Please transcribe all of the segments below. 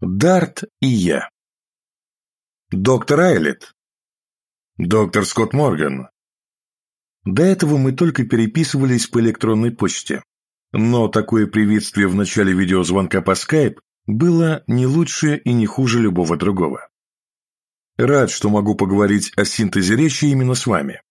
Дарт и я. Доктор Айлет. Доктор Скотт Морган. До этого мы только переписывались по электронной почте. Но такое приветствие в начале видеозвонка по Skype было не лучше и не хуже любого другого. Рад, что могу поговорить о синтезе речи именно с вами.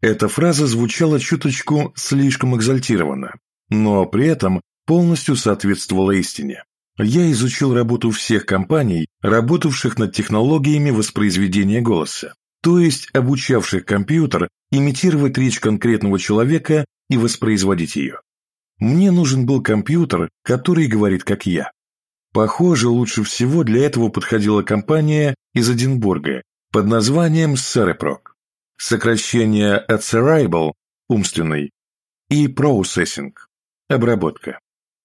Эта фраза звучала чуточку слишком экзальтированно, но при этом полностью соответствовала истине. Я изучил работу всех компаний, работавших над технологиями воспроизведения голоса, то есть обучавших компьютер имитировать речь конкретного человека и воспроизводить ее. Мне нужен был компьютер, который говорит как я. Похоже, лучше всего для этого подходила компания из Эдинбурга под названием Cereproc, сокращение от Cerebral – умственный, и Processing – обработка.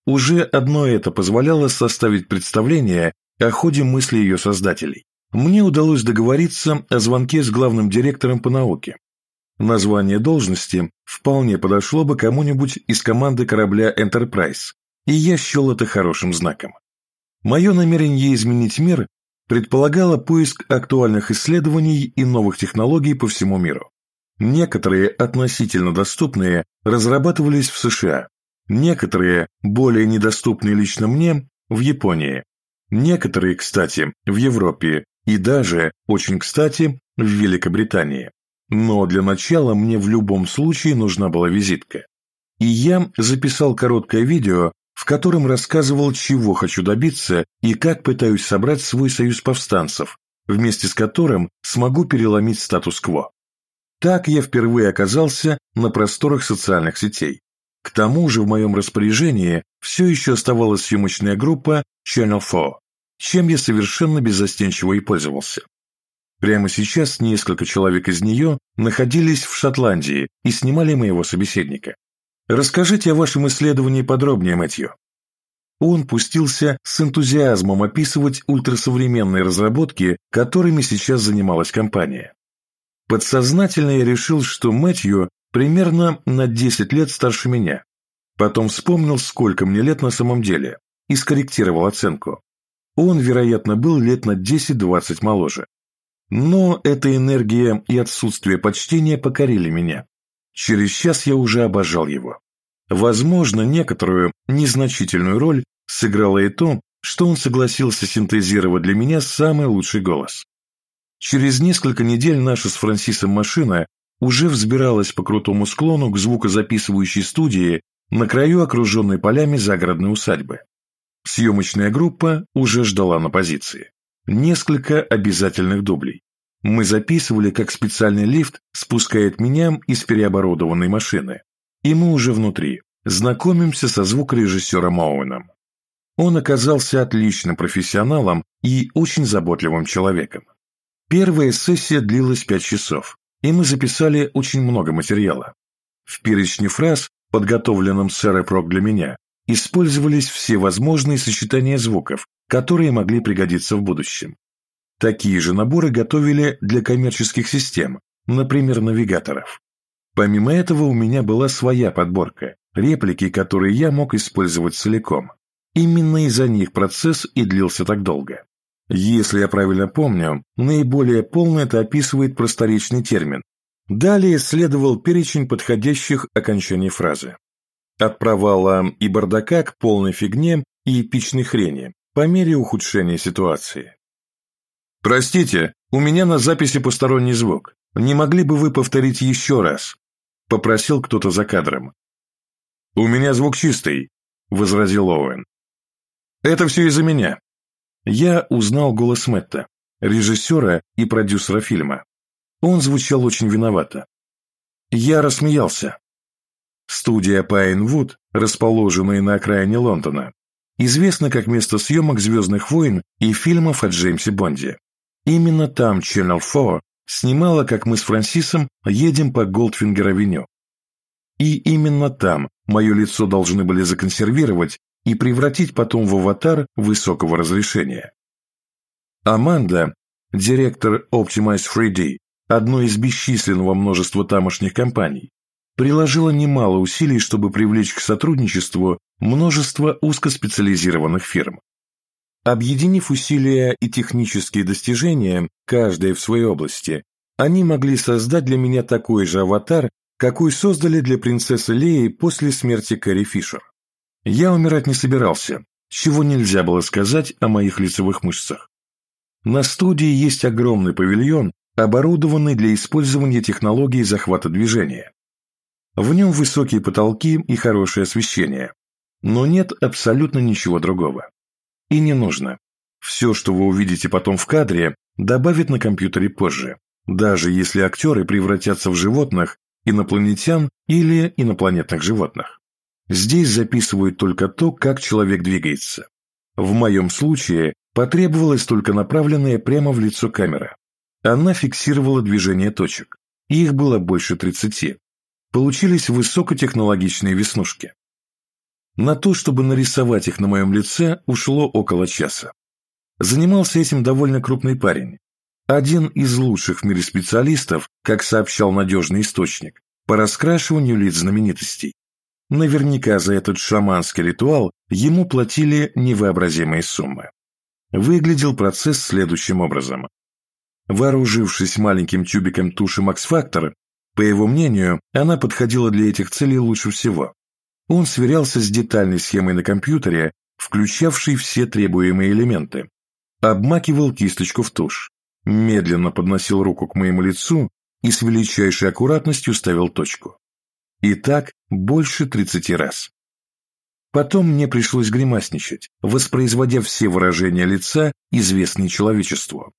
Уже одно это позволяло составить представление о ходе мысли ее создателей. Мне удалось договориться о звонке с главным директором по науке. Название должности вполне подошло бы кому-нибудь из команды корабля Enterprise, и я счел это хорошим знаком. Мое намерение изменить мир предполагало поиск актуальных исследований и новых технологий по всему миру. Некоторые относительно доступные разрабатывались в США, Некоторые, более недоступные лично мне, в Японии. Некоторые, кстати, в Европе и даже, очень кстати, в Великобритании. Но для начала мне в любом случае нужна была визитка. И я записал короткое видео, в котором рассказывал, чего хочу добиться и как пытаюсь собрать свой союз повстанцев, вместе с которым смогу переломить статус-кво. Так я впервые оказался на просторах социальных сетей. К тому же в моем распоряжении все еще оставалась съемочная группа Channel 4, чем я совершенно беззастенчиво и пользовался. Прямо сейчас несколько человек из нее находились в Шотландии и снимали моего собеседника. Расскажите о вашем исследовании подробнее, Мэтью. Он пустился с энтузиазмом описывать ультрасовременные разработки, которыми сейчас занималась компания. Подсознательно я решил, что Мэтью примерно на 10 лет старше меня. Потом вспомнил, сколько мне лет на самом деле, и скорректировал оценку. Он, вероятно, был лет на 10-20 моложе. Но эта энергия и отсутствие почтения покорили меня. Через час я уже обожал его. Возможно, некоторую незначительную роль сыграло и то, что он согласился синтезировать для меня самый лучший голос. Через несколько недель наша с Франсисом машина уже взбиралась по крутому склону к звукозаписывающей студии на краю окруженной полями загородной усадьбы. Съемочная группа уже ждала на позиции. Несколько обязательных дублей. Мы записывали, как специальный лифт спускает меня из переоборудованной машины. И мы уже внутри, знакомимся со звукорежиссером Оуэном. Он оказался отличным профессионалом и очень заботливым человеком. Первая сессия длилась пять часов, и мы записали очень много материала. В перечне фраз, подготовленном Cereproc для меня, использовались все возможные сочетания звуков, которые могли пригодиться в будущем. Такие же наборы готовили для коммерческих систем, например, навигаторов. Помимо этого у меня была своя подборка, реплики, которые я мог использовать целиком. Именно из-за них процесс и длился так долго. Если я правильно помню, наиболее полно это описывает просторечный термин. Далее следовал перечень подходящих окончаний фразы. От провала и бардака к полной фигне и эпичной хрени, по мере ухудшения ситуации. «Простите, у меня на записи посторонний звук. Не могли бы вы повторить еще раз?» – попросил кто-то за кадром. «У меня звук чистый», – возразил Оуэн. «Это все из-за меня я узнал голос Мэтта, режиссера и продюсера фильма. Он звучал очень виновато. Я рассмеялся. Студия Пайнвуд, расположенная на окраине Лондона, известна как место съемок «Звездных войн» и фильмов о Джеймсе Бонде. Именно там Channel 4 снимала, как мы с Франсисом едем по Голдфингер-авеню. И именно там мое лицо должны были законсервировать и превратить потом в аватар высокого разрешения. Аманда, директор Optimize 3D, одной из бесчисленного множества тамошних компаний, приложила немало усилий, чтобы привлечь к сотрудничеству множество узкоспециализированных фирм. Объединив усилия и технические достижения, каждое в своей области, они могли создать для меня такой же аватар, какой создали для принцессы Леи после смерти Кэрри Фишер. Я умирать не собирался, чего нельзя было сказать о моих лицевых мышцах. На студии есть огромный павильон, оборудованный для использования технологии захвата движения. В нем высокие потолки и хорошее освещение, но нет абсолютно ничего другого. И не нужно. Все, что вы увидите потом в кадре, добавят на компьютере позже, даже если актеры превратятся в животных, инопланетян или инопланетных животных. Здесь записывают только то, как человек двигается. В моем случае потребовалась только направленная прямо в лицо камера. Она фиксировала движение точек. Их было больше 30. Получились высокотехнологичные веснушки. На то, чтобы нарисовать их на моем лице, ушло около часа. Занимался этим довольно крупный парень. Один из лучших в мире специалистов, как сообщал надежный источник, по раскрашиванию лиц знаменитостей. Наверняка за этот шаманский ритуал ему платили невообразимые суммы. Выглядел процесс следующим образом. Вооружившись маленьким тюбиком туши Max Factor, по его мнению, она подходила для этих целей лучше всего. Он сверялся с детальной схемой на компьютере, включавшей все требуемые элементы. Обмакивал кисточку в тушь, медленно подносил руку к моему лицу и с величайшей аккуратностью ставил точку. И так больше 30 раз. Потом мне пришлось гримасничать, воспроизводя все выражения лица, известные человечеству.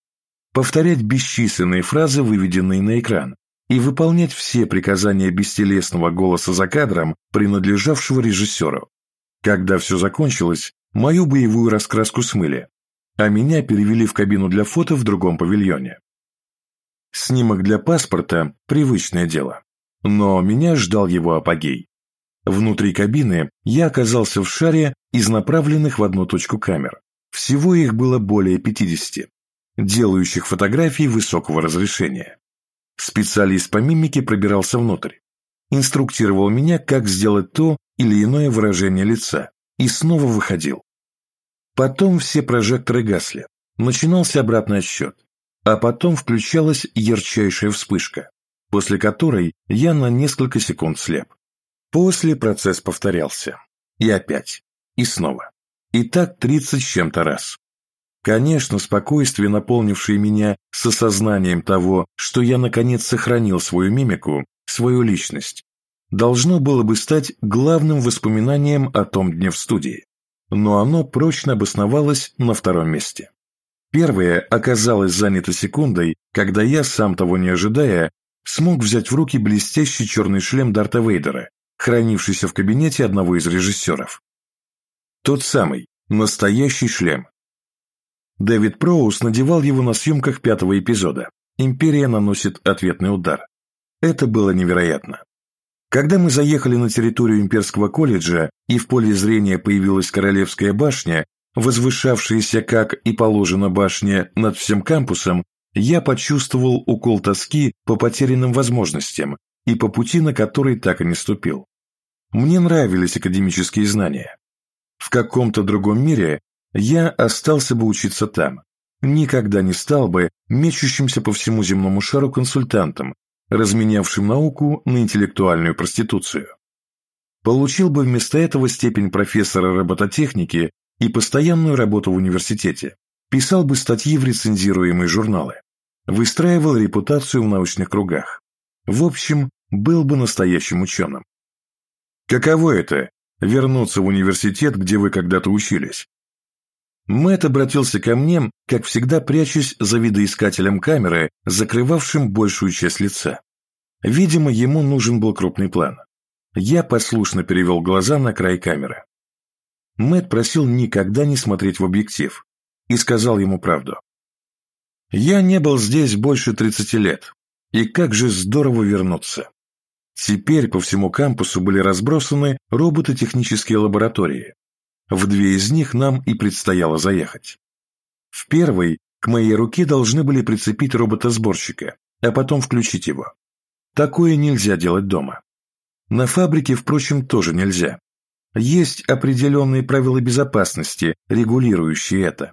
Повторять бесчисленные фразы, выведенные на экран, и выполнять все приказания бестелесного голоса за кадром, принадлежавшего режиссеру. Когда все закончилось, мою боевую раскраску смыли, а меня перевели в кабину для фото в другом павильоне. Снимок для паспорта – привычное дело, но меня ждал его апогей. Внутри кабины я оказался в шаре из направленных в одну точку камер. Всего их было более 50, делающих фотографии высокого разрешения. Специалист по мимике пробирался внутрь, инструктировал меня, как сделать то или иное выражение лица, и снова выходил. Потом все прожекторы гасли, начинался обратный отсчет, а потом включалась ярчайшая вспышка, после которой я на несколько секунд слеп. После процесс повторялся. И опять. И снова. И так тридцать с чем-то раз. Конечно, спокойствие, наполнившее меня с осознанием того, что я наконец сохранил свою мимику, свою личность, должно было бы стать главным воспоминанием о том дне в студии. Но оно прочно обосновалось на втором месте. Первое оказалось занято секундой, когда я, сам того не ожидая, смог взять в руки блестящий черный шлем Дарта Вейдера, хранившийся в кабинете одного из режиссеров. Тот самый, настоящий шлем, Дэвид Проус надевал его на съемках пятого эпизода. Империя наносит ответный удар. Это было невероятно. Когда мы заехали на территорию имперского колледжа и в поле зрения появилась Королевская башня, возвышавшаяся, как и положено башне, над всем кампусом, я почувствовал укол тоски по потерянным возможностям и по пути, на который так и не ступил. Мне нравились академические знания. В каком-то другом мире я остался бы учиться там. Никогда не стал бы мечущимся по всему земному шару консультантом, разменявшим науку на интеллектуальную проституцию. Получил бы вместо этого степень профессора робототехники и постоянную работу в университете, писал бы статьи в рецензируемые журналы, выстраивал репутацию в научных кругах. В общем, был бы настоящим ученым. Каково это – вернуться в университет, где вы когда-то учились? Мэтт обратился ко мне, как всегда прячась за видоискателем камеры, закрывавшим большую часть лица. Видимо, ему нужен был крупный план. Я послушно перевел глаза на край камеры. Мэтт просил никогда не смотреть в объектив и сказал ему правду. «Я не был здесь больше 30 лет, и как же здорово вернуться!» Теперь по всему кампусу были разбросаны робототехнические лаборатории, в две из них нам и предстояло заехать. В первой к моей руке должны были прицепить робота-сборщика, а потом включить его. Такое нельзя делать дома. На фабрике, впрочем, тоже нельзя. Есть определенные правила безопасности, регулирующие это.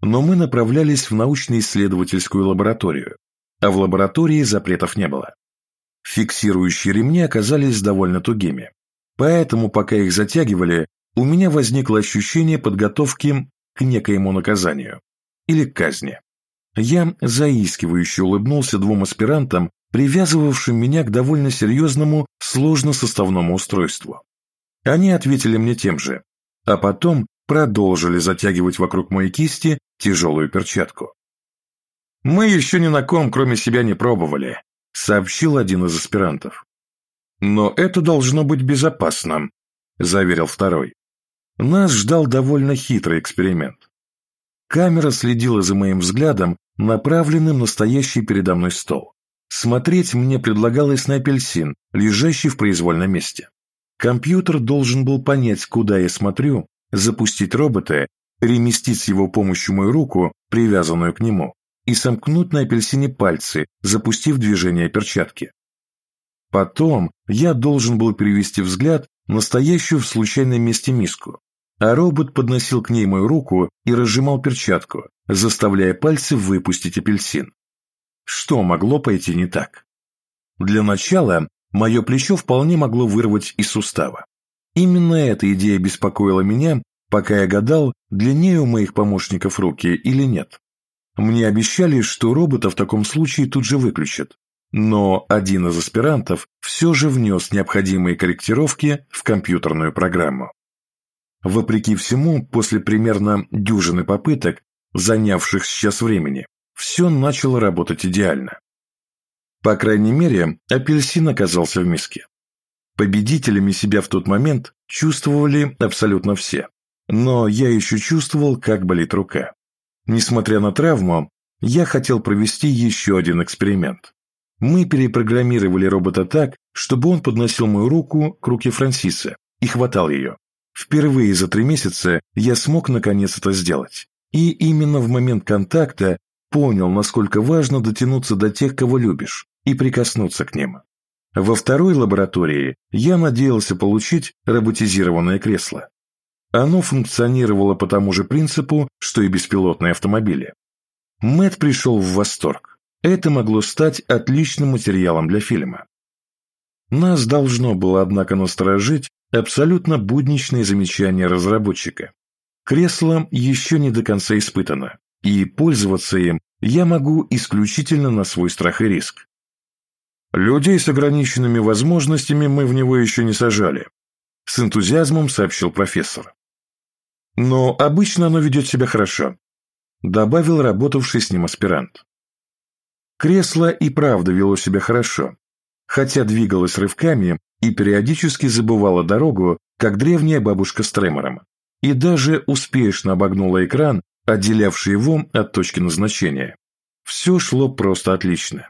Но мы направлялись в научно-исследовательскую лабораторию, а в лаборатории запретов не было. Фиксирующие ремни оказались довольно тугими, поэтому, пока их затягивали, у меня возникло ощущение подготовки к некоему наказанию или к казни. Я заискивающе улыбнулся двум аспирантам, привязывавшим меня к довольно серьезному сложно-составному устройству. Они ответили мне тем же, а потом продолжили затягивать вокруг моей кисти тяжелую перчатку. «Мы еще ни на ком, кроме себя, не пробовали», — сообщил один из аспирантов. «Но это должно быть безопасно», — заверил второй. Нас ждал довольно хитрый эксперимент. Камера следила за моим взглядом, направленным на стоящий передо мной стол. Смотреть мне предлагалось на апельсин, лежащий в произвольном месте. Компьютер должен был понять, куда я смотрю, запустить робота, переместить с его помощью мою руку, привязанную к нему, и сомкнуть на апельсине пальцы, запустив движение перчатки. Потом я должен был перевести взгляд на стоящую в случайном месте миску, а робот подносил к ней мою руку и разжимал перчатку, заставляя пальцы выпустить апельсин. Что могло пойти не так? Для начала мое плечо вполне могло вырвать из сустава. Именно эта идея беспокоила меня, пока я гадал, длиннее у моих помощников руки или нет. Мне обещали, что робота в таком случае тут же выключат, но один из аспирантов все же внес необходимые корректировки в компьютерную программу. Вопреки всему, после примерно дюжины попыток, занявших сейчас времени, все начало работать идеально. По крайней мере, апельсин оказался в миске. Победителями себя в тот момент чувствовали абсолютно все. Но я еще чувствовал, как болит рука. Несмотря на травму, я хотел провести еще один эксперимент. Мы перепрограммировали робота так, чтобы он подносил мою руку к руке Франсиса и хватал ее. Впервые за три месяца я смог наконец это сделать. И именно в момент контакта понял, насколько важно дотянуться до тех, кого любишь, и прикоснуться к ним. Во второй лаборатории я надеялся получить роботизированное кресло. Оно функционировало по тому же принципу, что и беспилотные автомобили. Мэт пришел в восторг. Это могло стать отличным материалом для фильма. Нас должно было, однако, насторожить абсолютно будничное замечание разработчика. Кресло еще не до конца испытано, и пользоваться им я могу исключительно на свой страх и риск. Людей с ограниченными возможностями мы в него еще не сажали, с энтузиазмом сообщил профессор. Но обычно оно ведет себя хорошо, добавил работавший с ним аспирант. Кресло и правда вело себя хорошо, хотя двигалось рывками и периодически забывало дорогу, как древняя бабушка с тремором, и даже успешно обогнула экран, отделявший его от точки назначения. Все шло просто отлично.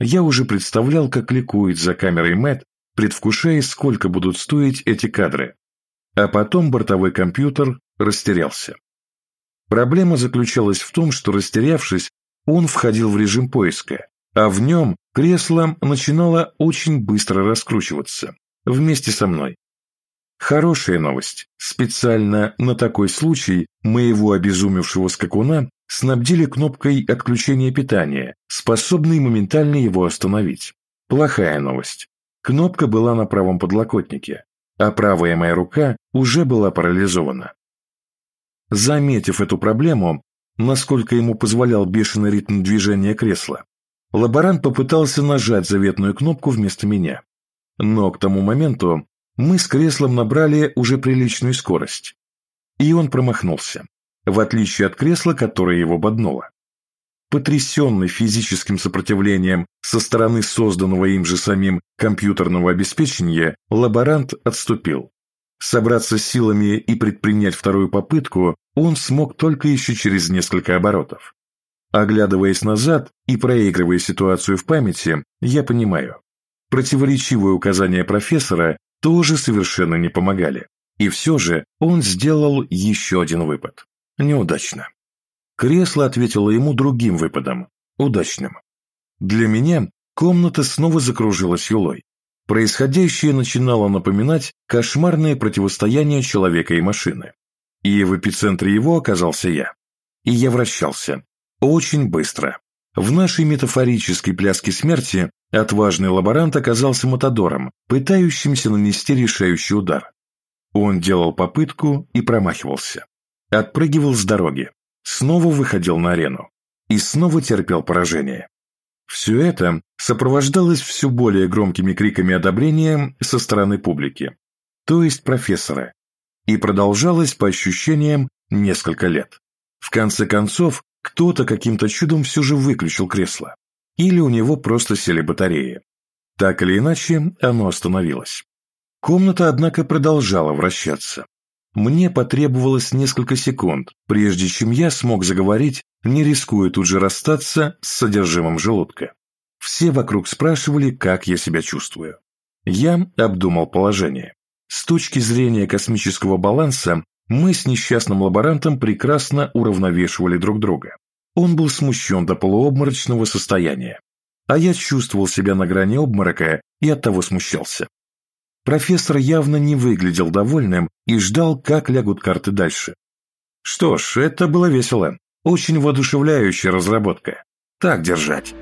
Я уже представлял, как ликует за камерой Мэтт, предвкушая, сколько будут стоить эти кадры. А потом бортовой компьютер растерялся. Проблема заключалась в том, что растерявшись, он входил в режим поиска, а в нем кресло начинало очень быстро раскручиваться, вместе со мной. Хорошая новость. Специально на такой случай моего обезумевшего скакуна снабдили кнопкой отключения питания, способной моментально его остановить. Плохая новость. Кнопка была на правом подлокотнике, а правая моя рука уже была парализована. Заметив эту проблему, насколько ему позволял бешеный ритм движения кресла, лаборант попытался нажать заветную кнопку вместо меня. Но к тому моменту мы с креслом набрали уже приличную скорость. И он промахнулся в отличие от кресла, которое его боднуло. Потрясенный физическим сопротивлением со стороны созданного им же самим компьютерного обеспечения, лаборант отступил. Собраться с силами и предпринять вторую попытку он смог только еще через несколько оборотов. Оглядываясь назад и проигрывая ситуацию в памяти, я понимаю, противоречивые указания профессора тоже совершенно не помогали. И все же он сделал еще один выпад. Неудачно. Кресло ответило ему другим выпадом, удачным. Для меня комната снова закружилась юлой. Происходящее начинало напоминать кошмарное противостояние человека и машины. И в эпицентре его оказался я. и я вращался. Очень быстро. В нашей метафорической пляске смерти отважный лаборант оказался матадором, пытающимся нанести решающий удар. Он делал попытку и промахивался. Отпрыгивал с дороги, снова выходил на арену и снова терпел поражение. Все это сопровождалось все более громкими криками одобрения со стороны публики, то есть профессора, и продолжалось по ощущениям несколько лет. В конце концов, кто-то каким-то чудом все же выключил кресло, или у него просто сели батареи. Так или иначе, оно остановилось. Комната, однако, продолжала вращаться. Мне потребовалось несколько секунд, прежде чем я смог заговорить, не рискуя тут же расстаться с содержимым желудка. Все вокруг спрашивали, как я себя чувствую. Я обдумал положение. С точки зрения космического баланса, мы с несчастным лаборантом прекрасно уравновешивали друг друга. Он был смущен до полуобморочного состояния, а я чувствовал себя на грани обморока и оттого смущался. Профессор явно не выглядел довольным и ждал, как лягут карты дальше. Что ж, это было весело. Очень воодушевляющая разработка. Так держать.